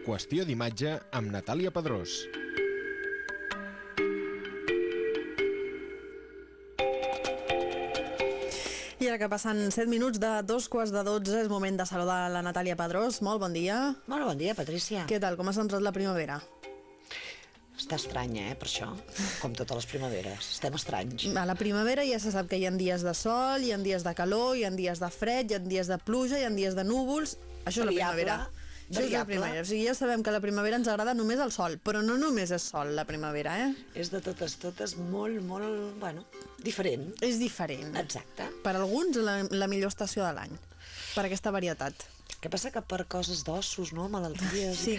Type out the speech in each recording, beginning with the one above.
Qüestió d'imatge amb Natàlia Pedrós. I ara que passen 7 minuts de dos quarts de 12 és moment de saludar la Natàlia Pedrós. Molt bon dia. Molt bon dia, Patrícia. Què tal? Com has entrat la primavera? Està estranya, eh, per això, com totes les primaveres. Estem estranys. A la primavera ja se sap que hi ha dies de sol, hi ha dies de calor, hi ha dies de fred, hi ha dies de pluja, hi ha dies de núvols... Això és la primavera. Això és la primavera. O sigui, ja sabem que la primavera ens agrada només el sol, però no només és sol la primavera, eh? És de totes, totes molt, molt, bueno, diferent. És diferent. Exacte. Per alguns, la, la millor estació de l'any, per aquesta varietat. Què passa que per coses d'ossos, no? Malalties... Sí,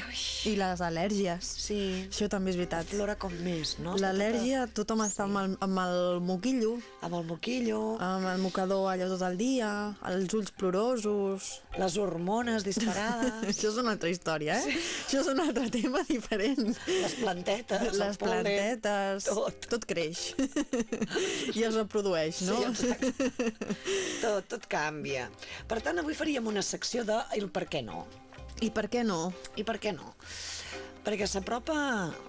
i les al·lèrgies. Sí. Això també és veritat. Flora com més, no? L'al·lèrgia, tothom està amb el, amb el moquillo, Tota... Amb el moquillo, amb el mocador allò tot el dia, els ulls plorosos... les hormones disparades, Això és una altra història, eh? Això és un altre tema diferent. les plantetes, Les plantetes, Tot. tot creix i es reprodueix, no? Sí, exacte. tot, tot canvia. Per tant, avui faríem una secció de el per què no. I per què no? I per què no? Perquè s'apropa,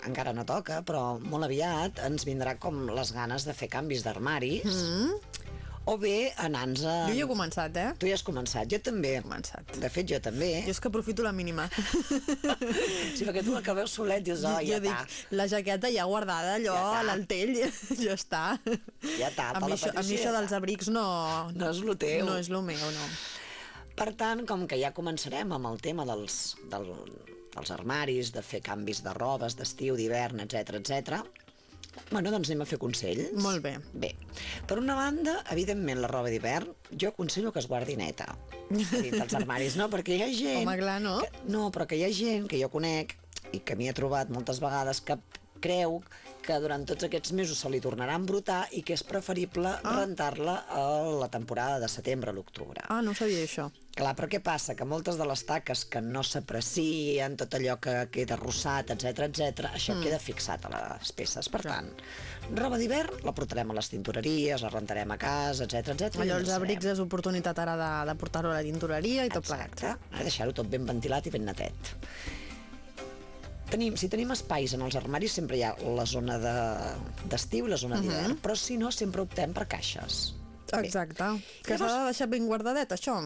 encara no toca, però molt aviat ens vindrà com les ganes de fer canvis d'armaris, mm. o bé anar-nos a... Jo ja he començat, eh? Tu ja has començat, jo també. He començat. De fet, jo també. Jo és que aprofito la mínima. Sí, perquè tu l'acabeu solet dius, oh, ja jo dic, la jaqueta ja guardada allò Ja a l'altell, ja està. Ja està, a mi, la això, a mi això dels abrics no... No és lo teu. No és lo meu, no. Per tant, com que ja començarem amb el tema dels, del, dels armaris, de fer canvis de robes, d'estiu, d'hivern, etc etc. Bueno, doncs anem a fer consell. Molt bé. Bé, per una banda, evidentment, la roba d'hivern, jo aconsello que es guardi neta dins dels armaris, no? Perquè hi ha gent... Home, clar, no? Que, no, però que hi ha gent que jo conec i que m'hi he trobat moltes vegades que creu que durant tots aquests mesos se li tornarà a embrutar i que és preferible ah. rentar-la a la temporada de setembre a l'octubre. Ah, no sabia això. Clar, però què passa? Que moltes de les taques que no s'aprecien, tot allò que queda rossat, etc etc, això mm. queda fixat a les peces. Per Clar. tant, roba d'hivern la portarem a les tintoreries, la rentarem a casa, etc etc. Allò, els abrics és oportunitat ara de, de portar-ho a la tintoreria i tot plegat. Exacte, deixar-ho tot ben ventilat i ben netet. Tenim, si tenim espais en els armaris, sempre hi ha la zona de- d'estiu de, i la zona d'hivern, però si no, sempre optem per caixes. Bé. Exacte. Que s'ha de deixar ben guardadet, això.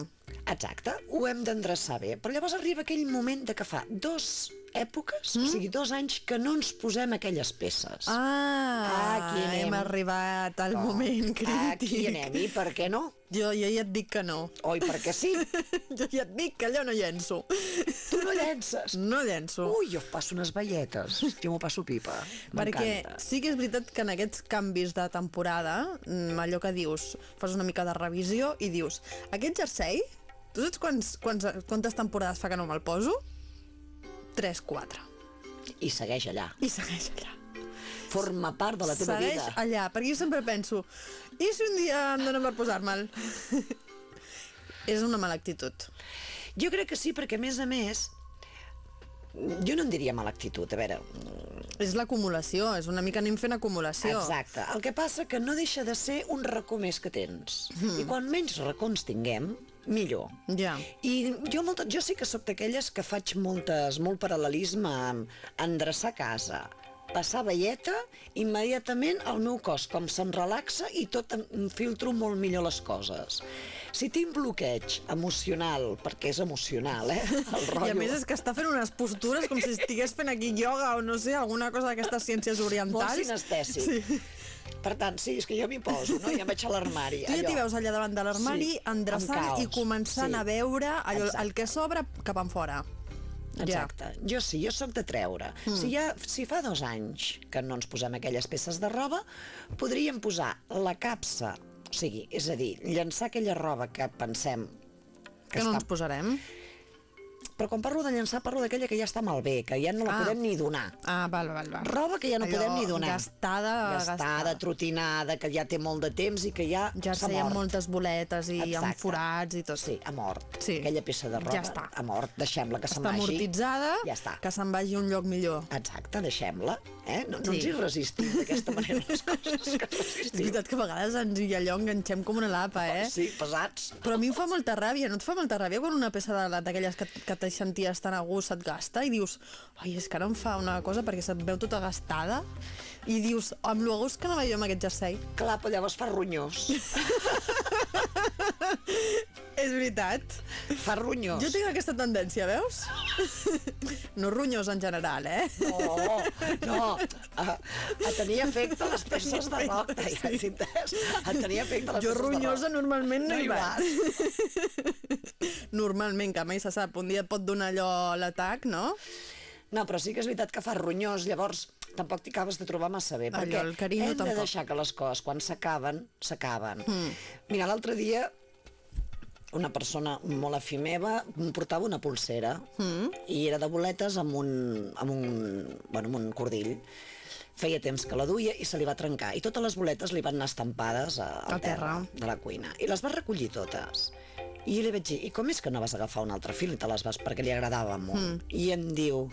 Exacte, ho hem d'endreçar bé. Però llavors arriba aquell moment de que fa dos èpoques, mm? o sigui, dos anys, que no ens posem aquelles peces. Ah, Aquí anem. hem arribat al moment crític. Aquí anem, i per què no? Jo, jo ja et dic que no. Oi, perquè sí? jo ja et dic que allò no llenço. Tu no llences. No llenço. Ui, jo passo unes velletes. Jo m'ho passo pipa. Perquè sí que és veritat que en aquests canvis de temporada, mm, allò que dius, fas una mica de revisió i dius, aquest jersei, tu saps quants, quants, quantes temporades fa que no me'l poso? 3, 4. I segueix allà. I segueix allà. Forma part de la teva segueix vida. allà, perquè jo sempre penso, i si un dia em donen per posar-me'l? és una mala actitud. Jo crec que sí, perquè a més a més, jo no en diria mala actitud, a veure, És l'acumulació, és una mica anem fent acumulació. Exacte. El que passa que no deixa de ser un racó més que tens. Mm. I quan menys racons tinguem, millor. Ja. I jo, molta, jo sí que sóc d'aquelles que faig moltes, molt paral·lelisme amb endreçar casa, passar veieta, immediatament el meu cos com se'n relaxa i tot em filtro molt millor les coses. Si tinc bloqueig emocional, perquè és emocional, eh? El rotllo... I a més és que està fent unes postures com si estigués fent aquí ioga o no sé, alguna cosa d'aquestes ciències molt orientals. sinestèsic. Sí. Per tant, sí, és que jo m'hi poso, no? Ja vaig a l'armari. Tu ja t'hi veus allà davant de l'armari, Sí, endreçant i començant sí. a veure allò, Exacte. el que sobra cap en Exacte. Jo sí, jo sóc de treure. Mm. Si, ja, si fa dos anys que no ens posem aquelles peces de roba, podríem posar la capsa, o sigui, és a dir, llançar aquella roba que pensem Que no ens posarem. Però quan parlo de llançar, parlo d'aquella que ja està malbé, que ja no la Ah. podem ni donar. Ah, val, val, val. Roba que ja no Allò podem ni donar. gastada, gastada, gastada. trotinada, que ja té molt de temps i que ja, Ja s'ha amb mort. moltes boletes i amb Exacte. forats i tot. Sí, ha mort. Sí. Aquella peça de roba Ja està. ha mort. Deixem-la que se'n Està vagi. amortitzada, Ja està. que se'n vagi a un lloc millor. Exacte, deixem-la. Eh? No, no Sí. ens hi resistim d'aquesta manera les coses. Que ens És resistim. veritat que a vegades ens hi allò enganxem com una lapa, eh? Sí, pesats. Però a mi em fa molta ràbia, no et fa molta ràbia quan una peça de d'aquelles que, que te senties tan a gust se't gasta i dius, ai, és que ara em fa una cosa perquè se't veu tota gastada i dius, amb lo a gust que anava jo amb aquest jersei. Clar, però llavors fa ronyós. És veritat. fa ronyós. Jo tinc aquesta tendència, veus? No ronyós en general, eh? No, no, a, a tenir efecte les peces de roba, ja entès? A tenir efecte les Jo peces ronyosa normalment no, hi vaig. Normalment, que mai se sap, un dia et pot donar allò l'atac, no? No, però sí que és veritat que fa ronyós, llavors tampoc t'hi acabes de trobar massa bé, Allò, perquè el hem de tampoc. deixar que les coses, quan s'acaben, s'acaben. Mm. Mira, l'altre dia una persona molt afí meva portava una pulsera mm. i era de boletes amb un, amb un, bueno, amb un cordill. Feia temps que la duia i se li va trencar. I totes les boletes li van anar estampades a, A terra, terra. de la cuina. I les va recollir totes. I jo li vaig dir, i com és que no vas agafar un altre fil i te les vas perquè li agradava molt? Mm. I em diu,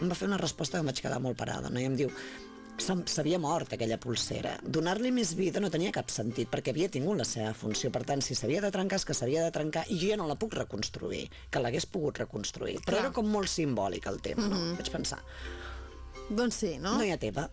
em va fer una resposta que em vaig quedar molt parada, no? I em diu, "Se'm- s'havia mort aquella pulsera. Donar-li més vida no tenia cap sentit, perquè havia tingut la seva funció. Per tant, si s'havia de trencar, és que s'havia de trencar, i jo ja no la puc reconstruir, que l'hagués pogut reconstruir. Però Clar. era com molt simbòlic el tema, no? Vaig pensar, Doncs sí, no? no hi ha teva.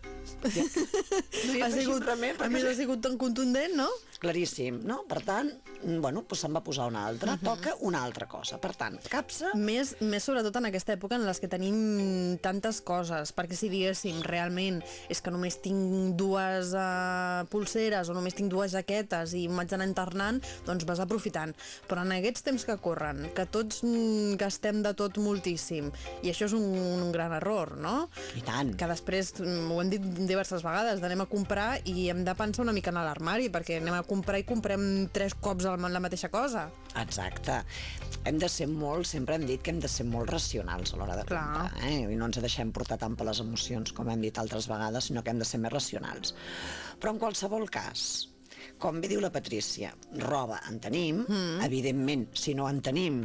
Ja. No hi ha afegim sigut, a més ha sigut tan contundent, no? Claríssim, no? Per tant, bueno, doncs se'n va posar una altra, toca una altra cosa. Per tant, capsa... Més, més sobretot en aquesta època en les que tenim tantes coses, perquè si diguéssim realment és que només tinc dues uh, pulseres o només tinc dues jaquetes i m'haig d'anar internant, doncs vas aprofitant. Però en aquests temps que corren, que tots mm, gastem de tot moltíssim, i això és un, un gran error, no? I tant. que després, mm, ho hem dit diverses vegades, d'anem a comprar i hem de pensar una mica en l'armari, perquè anem a comprar i comprem tres cops la mateixa cosa. Exacte. Hem de ser molt, sempre hem dit que hem de ser molt racionals a l'hora de Clar. comprar, eh? I no ens deixem portar tant per les emocions, com hem dit altres vegades, sinó que hem de ser més racionals. Però en qualsevol cas, com bé diu la Patrícia, roba en tenim, mm. evidentment, si no en tenim,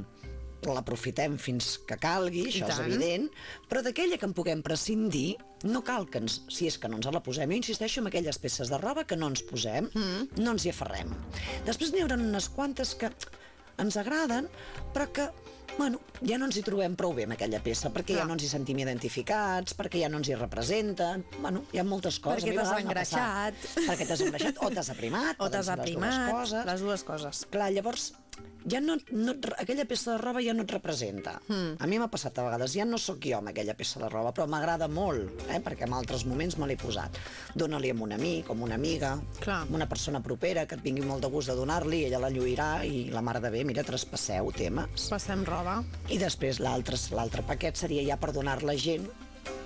l'aprofitem fins que calgui, això és evident, però d'aquella que en puguem prescindir, no cal que ens, si és que no ens la posem, jo insisteixo en aquelles peces de roba que no ens posem, mm. no ens hi aferrem. Després n'hi haurà unes quantes que ens agraden, però que bueno, ja no ens hi trobem prou bé amb aquella peça, perquè Clar. ja no ens hi sentim identificats, perquè ja no ens hi representen, bueno, hi ha moltes coses. Perquè t'has engreixat. Perquè t'has engreixat o t'has aprimat, O t'has ser les dues aprimat, coses. les dues coses. Clar, llavors, ja no, no, aquella peça de roba ja no et representa. Mm. A mi m'ha passat a vegades, ja no sóc jo amb aquella peça de roba, però m'agrada molt, eh, perquè en altres moments me l'he posat. Dóna-li amb un amic, amb una amiga, Clar. amb una persona propera que et vingui molt de gust de donar-li, ella la lluirà i la mare de bé, mira, traspasseu temes. Passem roba. I després l'altre paquet seria ja per donar-la gent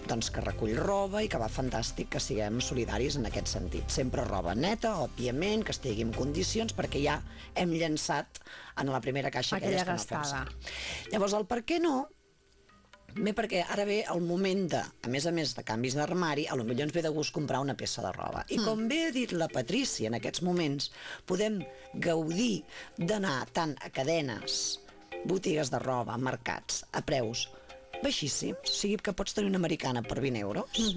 doncs, que recull roba i que va fantàstic que siguem solidaris en aquest sentit. Sempre roba neta, òbviament, que estigui en condicions, perquè ja hem llançat en la primera caixa Aquella aquelles que no gastada. fem servir. Llavors, el per què no Bé, perquè ara ve el moment de, a més a més de canvis d'armari, a lo millor ens ve de gust comprar una peça de roba. I com bé ha dit la Patrícia, en aquests moments podem gaudir d'anar tant a cadenes, botigues de roba, mercats, a preus baixíssims. O sigui que pots tenir una americana per 20 euros,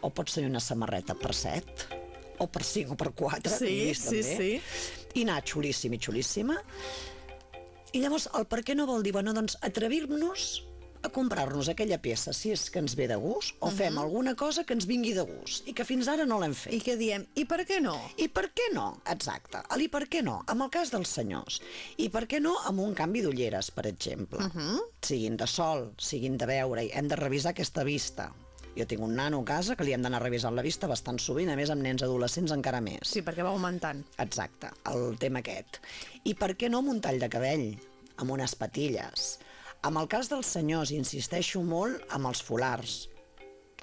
o pots tenir una samarreta per 7, o per 5 o per 4. Sí, vist, sí, també. I anar xulíssim i xulíssima. I llavors, el per què no vol dir, bueno, doncs atrevir-nos a comprar-nos aquella peça, si és que ens ve de gust, o fem alguna cosa que ens vingui de gust, i que fins ara no l'hem fet. I què diem? I per què no? I per què no? Exacte. El I per què no? Amb el cas dels senyors. I per què no amb un canvi d'ulleres, per exemple? Uh -huh. Siguin de sol, siguin de veure, i hem de revisar aquesta vista. Jo tinc un nano a casa que li hem d'anar revisant la vista bastant sovint, a més amb nens adolescents encara més. Sí, perquè va augmentant. Exacte, el tema aquest. I per què no amb un tall de cabell? Amb unes patilles? Amb el cas dels senyors, insisteixo molt amb els folars.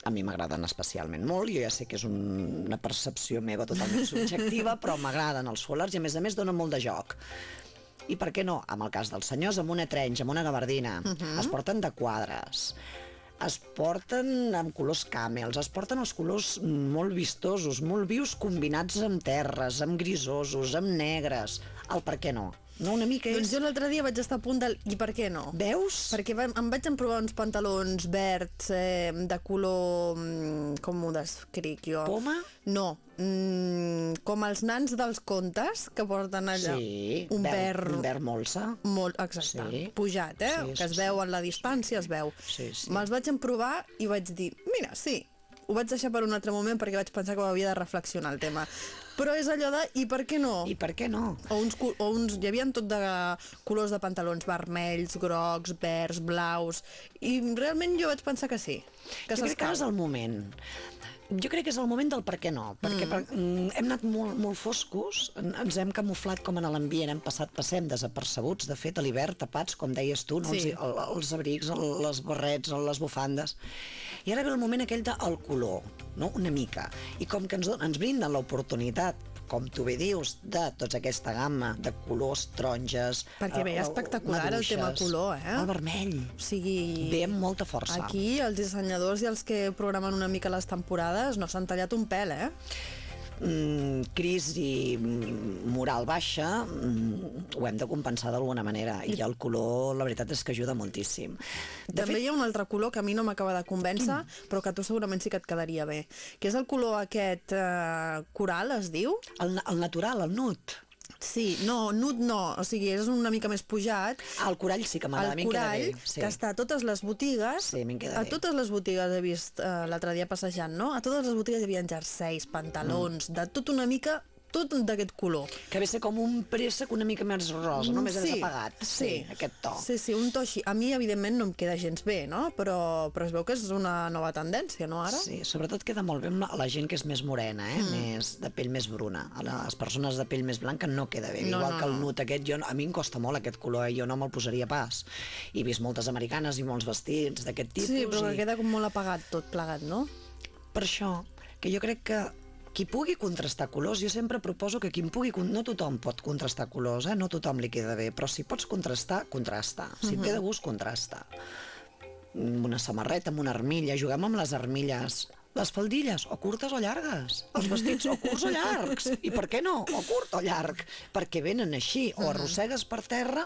A mi m'agraden especialment molt, jo ja sé que és un, una percepció meva totalment subjectiva, però m'agraden els folars i a més a més donen molt de joc. I per què no? Amb el cas dels senyors, amb una trench, amb una gabardina. Uh -huh. Es porten de quadres es porten amb colors camels, es porten els colors molt vistosos, molt vius, combinats amb terres, amb grisosos, amb negres. El per què no? No? Una mica Doncs és... jo l'altre dia vaig estar a punt del... I per què no? Veus? Perquè va- em vaig emprovar uns pantalons verds eh, de color... mm, Com ho descric jo? Poma? No, mm, com els nans dels contes que porten allà. Sí, un verd, verd, un verd molsa. molt exacte, Sí. pujat, eh? Sí, que sí, es veu en la distància, es veu. Sí, sí. Me'ls vaig emprovar i vaig dir, mira, sí, ho vaig deixar per un altre moment perquè vaig pensar que ho havia de reflexionar el tema. Però és allò de, i per què no? I per què no? O uns, o uns, hi havia tot de colors de pantalons vermells, grocs, verds, blaus, i realment jo vaig pensar que sí, que jo crec que és el moment. Jo crec que és el moment del per què no, perquè mm. per, mm, hem anat molt, molt foscos, en- ens hem camuflat com en l'ambient, hem passat, passem desapercebuts, de fet, a l'hivern tapats, com deies tu, no? Sí. els, el, els abrics, el, les barrets, les bufandes, i ara ve el moment aquell del color, no? una mica, i com que ens, don- ens brinden l'oportunitat com tu bé dius, de tota aquesta gamma de colors, taronges... Perquè ve eh, espectacular el tema maduixes, color, eh? El vermell. O sigui... Ve amb molta força. Aquí els dissenyadors i els que programen una mica les temporades no s'han tallat un pèl, eh? Mm, crisi mm, moral baixa, mm, ho hem de compensar d'alguna manera. I el color, la veritat és que ajuda moltíssim. De També fet, hi ha un altre color que a mi no m'acaba de convèncer, però que tu segurament sí que et quedaria bé, que és el color aquest eh, coral, es diu? el, el natural, el nut, Sí, no, nud no, o sigui, és una mica més pujat. el corall sí que m'agrada, a mi el em queda bé. Sí. que està a totes les botigues, Sí, a totes les botigues he vist eh, l'altre dia passejant, no? A totes les botigues hi havia jerseis, pantalons, Mm. de tot una mica, tot d'aquest color. Que ve ser com un préssec una mica més rosa, no? Més sí, apagat. sí, aquest to. Sí, sí, un to així. A mi, evidentment, no em queda gens bé, no? Però, però es veu que és una nova tendència, no, ara? Sí, sobretot queda molt bé a la gent que és més morena, eh? Mm. més de pell més bruna. A les persones de pell més blanca no queda bé. No, Igual no, que el nut aquest, jo, a mi em costa molt aquest color, eh? jo no me'l posaria pas. He vist moltes americanes i molts vestits d'aquest tipus. Sí, però i... que queda com molt apagat tot plegat, no? Per això, que jo crec que qui pugui contrastar colors, jo sempre proposo que qui pugui... No tothom pot contrastar colors, eh? no tothom li queda bé, però si pots contrastar, contrasta. Si et ve de gust, contrasta. Una samarreta, amb una armilla, juguem amb les armilles. Les faldilles, o curtes o llargues. Els vestits, o curts o llargs. I per què no? O curt o llarg. Perquè venen així, o arrossegues per terra,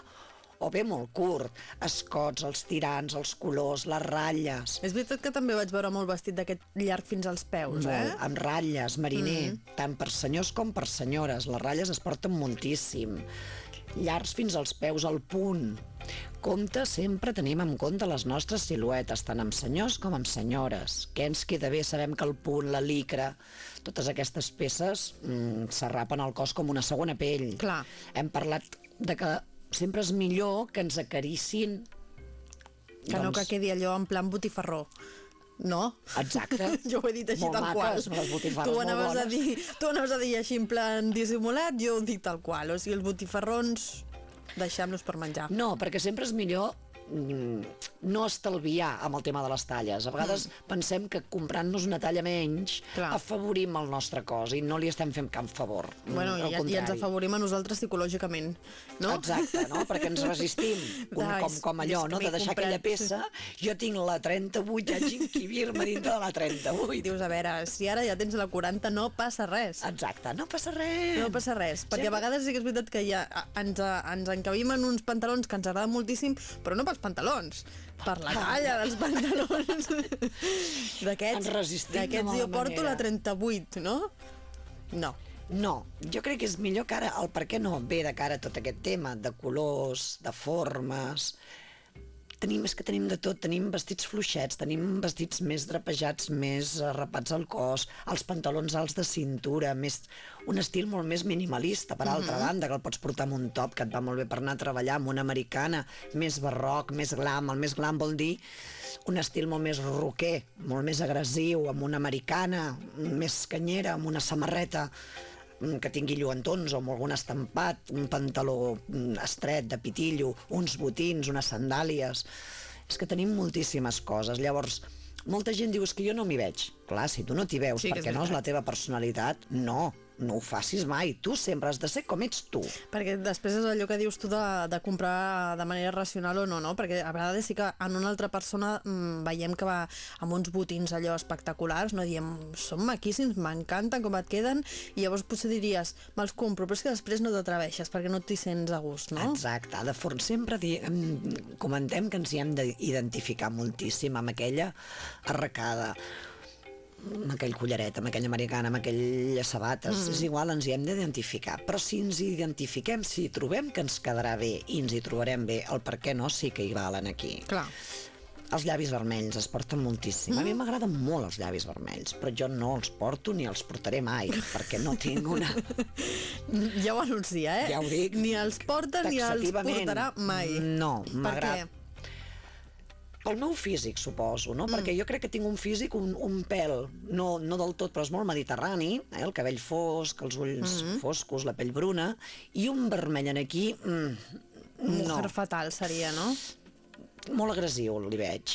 o bé molt curt. Escots, els tirants, els colors, les ratlles. És veritat que també vaig veure molt vestit d'aquest llarg fins als peus, Molt, eh? amb ratlles, mariner, mm. tant per senyors com per senyores. Les ratlles es porten moltíssim. Llargs fins als peus, al punt. Compte, sempre tenim en compte les nostres siluetes, tant amb senyors com amb senyores. Què ens queda bé? Sabem que el punt, la licra, totes aquestes peces mm, s'arrapen al cos com una segona pell. Clar. Hem parlat de que sempre és millor que ens acaricin Que no que quedi allò en plan botifarró. No? Exacte. jo ho he dit així Molt tal maques, qual. tu ho anaves a dir, tu anaves a dir així en plan dissimulat, jo ho dic tal qual. O sigui, els botifarrons, deixem-los per menjar. No, perquè sempre és millor no estalviar amb el tema de les talles. A vegades pensem que comprant-nos una talla menys Clar. afavorim el nostre cos i no li estem fent cap favor. Mm, Bueno, i, i ens afavorim a nosaltres psicològicament, no? Exacte, no? Perquè ens resistim, com, Ai, com, com allò, no? de deixar comprat, aquella peça. Jo tinc la 38, haig d'inquibir-me dintre de la 38. I dius, a veure, si ara ja tens la 40, no passa res. Exacte, no passa res. No passa res, perquè a vegades sí que és veritat que ja ens, ens encabim en uns pantalons que ens agraden moltíssim, però no pels pantalons, per la talla dels pantalons. D'aquests, d'aquests jo porto la manera. 38, no? No. No, jo crec que és millor que ara el per què no ve de cara a tot aquest tema de colors, de formes... Tenim, és que tenim de tot, tenim vestits fluixets, tenim vestits més drapejats, més arrapats al cos, els pantalons alts de cintura, més, un estil molt més minimalista, per altra banda, que el pots portar amb un top que et va molt bé per anar a treballar, amb una americana, més barroc, més glam, el més glam vol dir un estil molt més roquer, molt més agressiu, amb una americana, més canyera, amb una samarreta que tingui lluentons o amb algun estampat, un pantaló mm, estret de pitillo, uns botins, unes sandàlies... És que tenim moltíssimes coses. Llavors, molta gent diu, és que jo no m'hi veig. Clar, si tu no t'hi veus Sí perquè no és la teva personalitat, no. No ho facis mai. Tu sempre has de ser com ets tu. Perquè després és allò que dius tu de, de comprar de manera racional o no, no? Perquè a vegades sí que en una altra persona mmm, veiem que va amb uns botins allò espectaculars, no? Diem, són maquíssims, m'encanten com et queden, i llavors potser diries, me'ls compro, però és que després no t'atreveixes perquè no t'hi sents a gust, no? Exacte. De fons sempre di... em- comentem que ens hi hem d'identificar moltíssim amb aquella arracada amb aquell collaret, amb aquella americana, amb aquelles sabates, mm. és igual, ens hi hem d'identificar. Però si ens hi identifiquem, si trobem que ens quedarà bé i ens hi trobarem bé, el per què no sí que hi valen aquí. Clar. Els llavis vermells es porten moltíssim. Mm. A mi m'agraden molt els llavis vermells, però jo no els porto ni els portaré mai, perquè no tinc una... Ja ho anuncia, eh? Ja ho dic. Ni els porta ni els portarà mai. No, m'agrada. Pel meu físic, suposo, no? Mm. Perquè jo crec que tinc un físic un, un pèl, no, no del tot, però és molt mediterrani, eh? el cabell fosc, els ulls mm -hmm. foscos, la pell bruna, i un vermell en aquí... Mm, no, Mujer fatal seria, no? Molt agressiu li veig.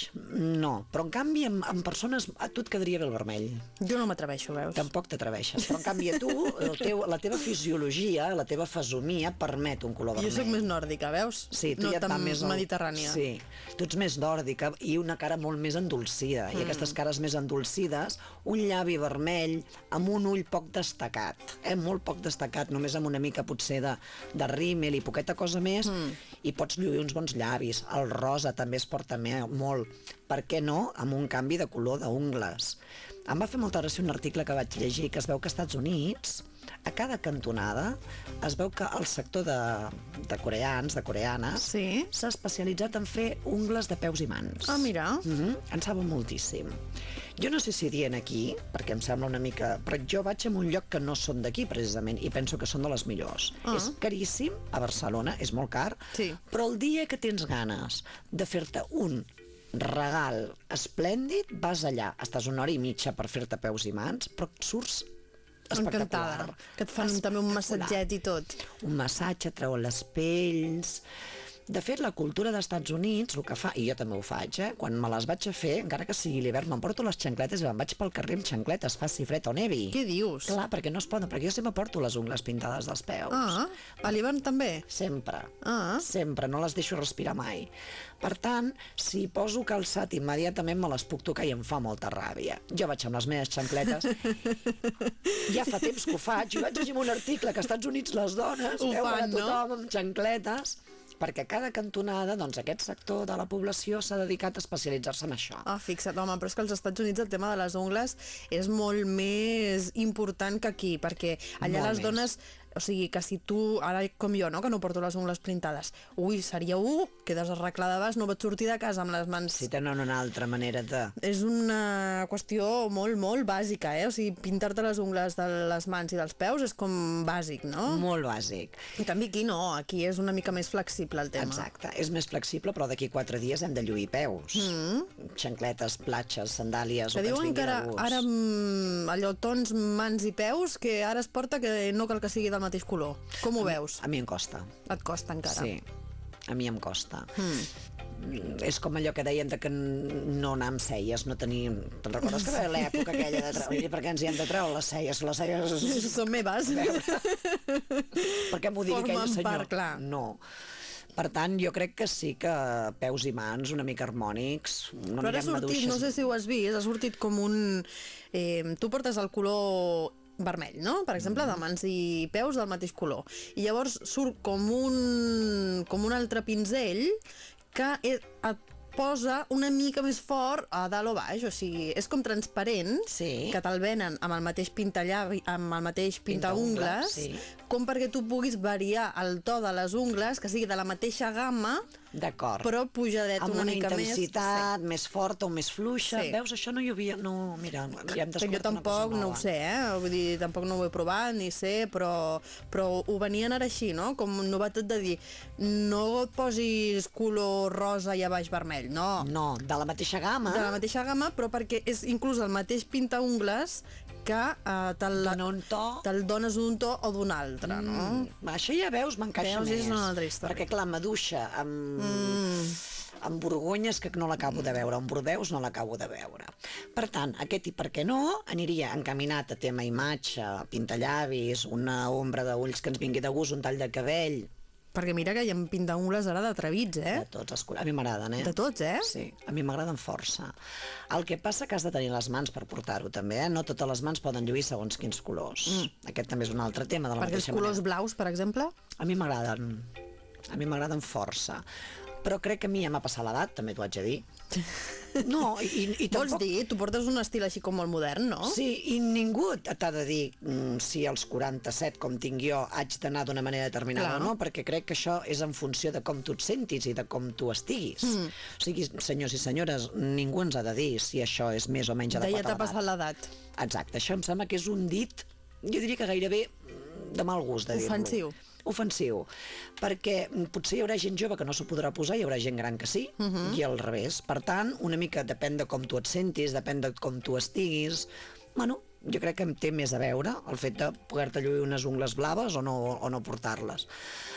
No, però en canvi amb, amb persones... A tu et quedaria bé el vermell. Jo no m'atreveixo, veus? Tampoc t'atreveixes, però en canvi a tu, el teu, la teva fisiologia, la teva fesomia permet un color Jo vermell. sóc més nòrdica, veus? Sí, tu no ja et tan va més... al- mediterrània. Sí, tu ets més nòrdica i una cara molt més endolcida. Mm. I aquestes cares més endolcides, un llavi vermell amb un ull poc destacat, eh? molt poc destacat, només amb una mica potser de, de rímel i poqueta cosa més, mm. i pots lluir uns bons llavis. El rosa també es porta molt. Per què no amb un canvi de color d'ungles? Em va fer molta gràcia un article que vaig llegir que es veu que als Estats Units a cada cantonada es veu que el sector de, de coreans, de coreanes, Sí. s'ha especialitzat en fer ungles de peus i mans. Ah, mira. Mm -hmm. En saben moltíssim. Jo no sé si dient aquí, perquè em sembla una mica... Però jo vaig a un lloc que no són d'aquí, precisament, i penso que són de les millors. Ah. És caríssim, a Barcelona, és molt car, Sí. però el dia que tens ganes de fer-te un regal esplèndid, vas allà, estàs una hora i mitja per fer-te peus i mans, però surts espectacular. Encantada. Que et fan també un massatget i tot. un massatge, treuen les pells... De fet, la cultura dels Estats Units, el que fa, i jo també ho faig, eh? quan me les vaig a fer, encara que sigui l'hivern, m'emporto les xancletes i me'n vaig pel carrer amb xancletes, faci fred o nevi. Què dius? Clar, perquè no es poden, perquè jo sempre porto les ungles pintades dels peus. Ah, a l'hivern també? Sempre. Ah. Sempre, no les deixo respirar mai. Per tant, si poso calçat immediatament me les puc tocar i em fa molta ràbia. Jo vaig amb les meves xancletes. ja fa temps que ho faig. I vaig llegir un article que als Estats Units les dones Ho veuen fan, a tothom amb xancletes perquè a cada cantonada, doncs, aquest sector de la població s'ha dedicat a especialitzar-se en això. Ah, fixa't, home, però és que als Estats Units el tema de les ungles és molt més important que aquí, perquè allà Molt les més. dones... O sigui, que si tu, ara com jo, no?, que no porto les ungles pintades, ui, seria u, quedes arreglada vas, no pots sortir de casa amb les mans... Si tenen una altra manera de... És una qüestió molt, molt bàsica, eh? O sigui, pintar-te les ungles de les mans i dels peus és com bàsic, no? Molt bàsic. En canvi aquí no, aquí és una mica més flexible el tema. Exacte, és més flexible, però d'aquí quatre dies hem de lluir peus. Mm. Xancletes, platges, sandàlies, Que diuen que ara, ara mm, allò tons, mans i peus, que ara es porta que no cal que sigui del mateix color. Com ho veus? A mi em costa. Et costa encara. Sí, a mi em costa. Mm. És com allò que deien de que no anar amb celles, no tenir... Te'n recordes que l'època aquella de treure? Sí. Per què ens hi hem de treure les celles? Les celles... Són meves. Per què m'ho digui aquell senyor? part, clar. No. Per tant, jo crec que sí que peus i mans una mica harmònics, una Però ara mica ha sortit, no sé si ho has vist, ha sortit com un... Eh, tu portes el color vermell, no? Per exemple, de mans i peus del mateix color. I llavors surt com un, com un altre pinzell que et, et posa una mica més fort a dalt o baix, o sigui, és com transparent, Sí. que te'l venen amb el mateix pintallavi, amb el mateix pintaungles, Pintaungles, sí. com perquè tu puguis variar el to de les ungles, que sigui de la mateixa gamma, D'acord. però pujadet amb una, una, mica intensitat més, més forta o més fluixa. Sí. Veus, això no hi havia... No, mira, ja hem jo tampoc no ho sé, eh? Vull dir, tampoc no ho he provat ni sé, però, però ho venien ara així, no? Com novetat de dir, no et posis color rosa i a baix vermell, no. No, de la mateixa gamma. De la mateixa gamma, però perquè és inclús el mateix pintaungles que eh, te'l Dona un to. te'l dones d'un to o d'un altre, no? Mm, això ja veus, m'encaixa més. és una altra història. Perquè, clar, maduixa amb, mm. en Borgonya és que no l'acabo de veure, en Bordeus no l'acabo de veure. Per tant, aquest i per què no aniria encaminat a tema imatge, pintallavis, una ombra d'ulls que ens vingui de gust, un tall de cabell, Perquè mira que hi ha pintaungles ara d'atrevits, eh? de tots els. A mi m'agraden, eh? De tots, eh? Sí, a mi m'agraden força. El que passa que has de tenir les mans per portar-ho, també, eh? No totes les mans poden lluir segons quins colors. Mm. Aquest també és un altre tema, de la Perquè els mateixa colors manera. blaus, per exemple... A mi m'agraden. A mi m'agraden força. Però crec que a mi ja m'ha passat l'edat, també t'ho haig de dir. No, i, i, i Vols tampoc... dir? Tu portes un estil així com molt modern, no? Sí, i ningú t'ha de dir mm, si als 47, com tinc jo, haig d'anar d'una manera determinada Clar. o no, perquè crec que això és en funció de com tu et sentis i de com tu estiguis. Mm. O sigui, senyors i senyores, ningú ens ha de dir si això és més o menys adequat t'ha a passat l'edat. Exacte, això em sembla que és un dit, jo diria que gairebé de mal gust de dir-lo. Ofensiu. Ofensiu, perquè mm, potser hi haurà gent jove que no s'ho podrà posar, hi haurà gent gran que sí, uh -huh. i al revés. Per tant, una mica depèn de com tu et sentis, depèn de com tu estiguis. Bueno, jo crec que em té més a veure el fet de poder-te lluir unes ungles blaves o no, o no portar-les.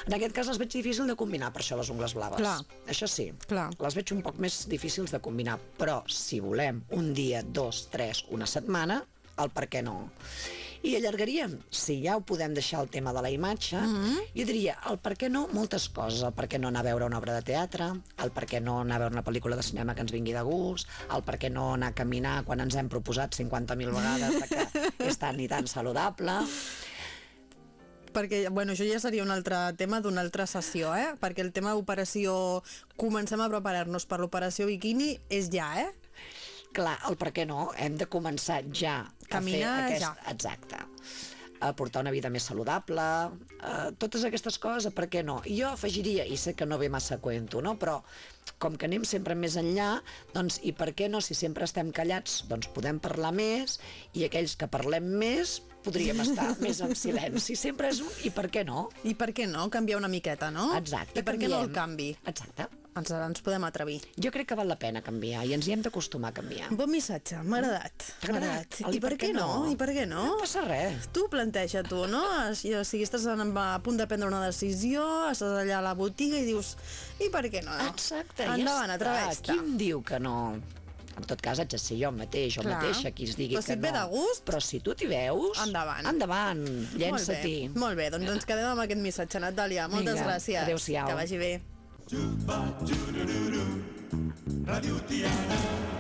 En aquest cas les veig difícil de combinar, per això, les ungles blaves. Clar. Això sí, Clar. les veig un poc més difícils de combinar, però si volem un dia, dos, tres, una setmana, el per què no. I allargaríem, si ja ho podem deixar el tema de la imatge, mm -hmm. jo diria, el per què no, moltes coses. El per què no anar a veure una obra de teatre, el per què no anar a veure una pel·lícula de cinema que ens vingui de gust, el per què no anar a caminar quan ens hem proposat 50.000 vegades de que és tan i tan saludable. Perquè, bueno, això ja seria un altre tema d'una altra sessió, eh? Perquè el tema operació... Comencem a preparar-nos per l'operació biquini és ja, eh? Clar, el per què no, hem de començar ja Caminar a fer aquest... ja. Exacte. A portar una vida més saludable, eh, totes aquestes coses, per què no? Jo afegiria, i sé que no ve massa a cuento, no? però com que anem sempre més enllà, doncs, i per què no, si sempre estem callats, doncs podem parlar més, i aquells que parlem més podríem estar més en silenci. Sempre és un i per què no? I per què no? Canviar una miqueta, no? Exacte, I per què no el canvi? Exacte. Ens, ens podem atrevir. Jo crec que val la pena canviar i ens hi hem d'acostumar a canviar. Bon missatge, m'ha agradat. T'ha agradat? agradat. I per què no? I per què no? No passa res. Tu planteja tu, no? Si, o sigui, estàs a punt de prendre una decisió, estàs allà a la botiga i dius, i per què no? Exacte, Endavant, ja està. atreveix-te. Qui em diu que no? En tot cas, haig de ser jo mateix, o Clar. mateixa, qui es digui Però si que et no. ve de gust, Però si tu t'hi veus... endavant. Endavant, Molt bé, llença-t'hi. molt bé, doncs ens quedem amb aquest missatge, Natàlia. Moltes Vinga, gràcies. adéu-siau. Que vagi bé. Radio Tiana.